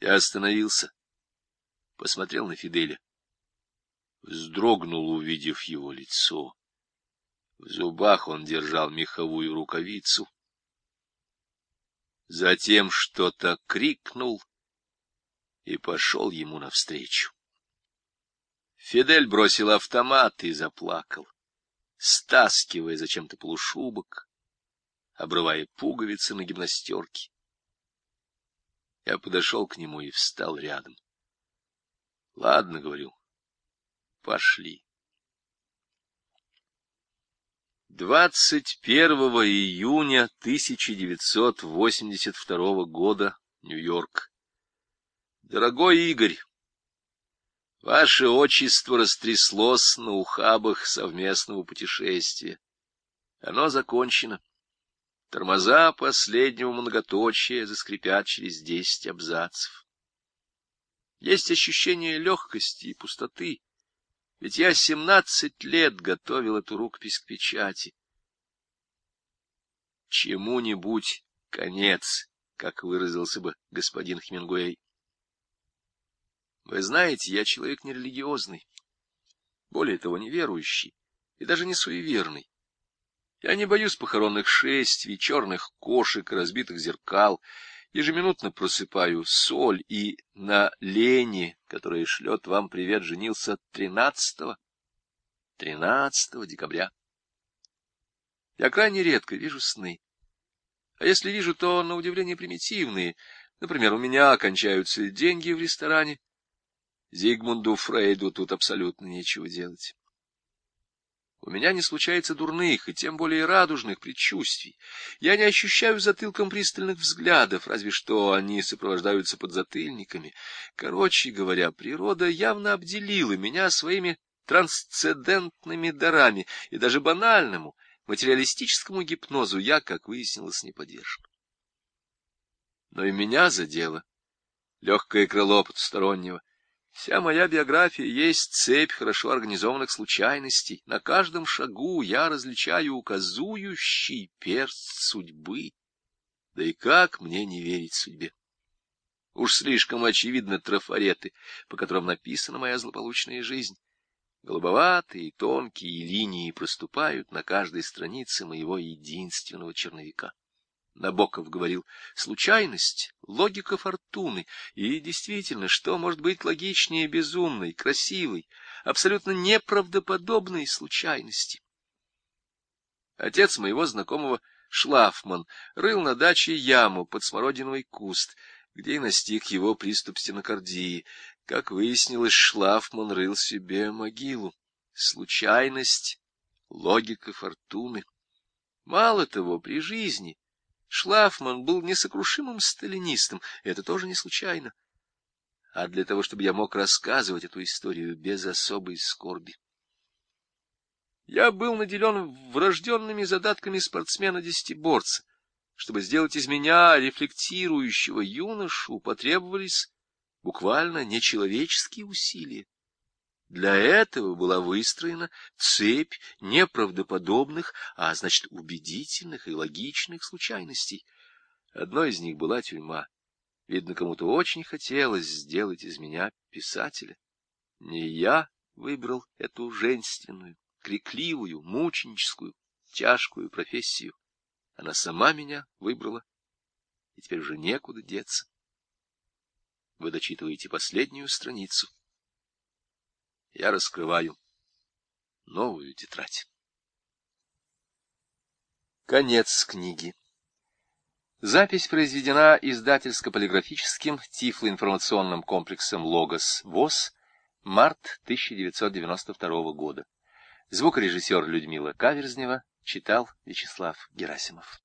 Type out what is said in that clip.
Я остановился, посмотрел на Фиделя, вздрогнул, увидев его лицо. В зубах он держал меховую рукавицу. Затем что-то крикнул и пошел ему навстречу. Фидель бросил автомат и заплакал, стаскивая зачем-то полушубок, обрывая пуговицы на гимнастерке. Я подошел к нему и встал рядом. — Ладно, — говорю, — пошли. 21 июня 1982 года, Нью-Йорк. Дорогой Игорь, ваше отчество растряслось на ухабах совместного путешествия. Оно закончено. Тормоза последнего многоточия заскрипят через десять абзацев. Есть ощущение легкости и пустоты, ведь я семнадцать лет готовил эту рукопись к печати. Чему-нибудь конец, как выразился бы господин Хемингуэй. Вы знаете, я человек нерелигиозный, более того, неверующий и даже не суеверный. Я не боюсь похоронных шествий, черных кошек, разбитых зеркал. Ежеминутно просыпаю соль и на Лене, которая шлет вам привет, женился 13 13 декабря. Я крайне редко вижу сны. А если вижу, то, на удивление, примитивные. Например, у меня кончаются деньги в ресторане. Зигмунду Фрейду тут абсолютно нечего делать. У меня не случается дурных и тем более радужных предчувствий. Я не ощущаю затылком пристальных взглядов, разве что они сопровождаются подзатыльниками. Короче говоря, природа явно обделила меня своими трансцендентными дарами, и даже банальному, материалистическому гипнозу я, как выяснилось, не подержан. Но и меня задело легкое крыло потустороннего. Вся моя биография есть цепь хорошо организованных случайностей. На каждом шагу я различаю указующий перст судьбы. Да и как мне не верить судьбе? Уж слишком очевидны трафареты, по которым написана моя злополучная жизнь. Голубоватые тонкие линии проступают на каждой странице моего единственного черновика. Набоков говорил, случайность, логика фортуны. И действительно, что может быть логичнее безумной, красивой, абсолютно неправдоподобной случайности? Отец моего знакомого Шлафман рыл на даче яму под смородиновый куст, где и настиг его приступ стенокардии. Как выяснилось, Шлафман рыл себе могилу. Случайность, логика фортуны. Мало того, при жизни Шлафман был несокрушимым сталинистом, это тоже не случайно. А для того, чтобы я мог рассказывать эту историю без особой скорби. Я был наделен врожденными задатками спортсмена-десятиборца. Чтобы сделать из меня рефлектирующего юношу, потребовались буквально нечеловеческие усилия. Для этого была выстроена цепь неправдоподобных, а значит убедительных и логичных случайностей. Одной из них была тюрьма. Видно, кому-то очень хотелось сделать из меня писателя. Не я выбрал эту женственную, крикливую, мученическую, тяжкую профессию. Она сама меня выбрала, и теперь уже некуда деться. Вы дочитываете последнюю страницу я раскрываю новую тетрадь. Конец книги. Запись произведена издательско-полиграфическим тифлоинформационным комплексом «Логос» ВОЗ, март 1992 года. Звукорежиссер Людмила Каверзнева читал Вячеслав Герасимов.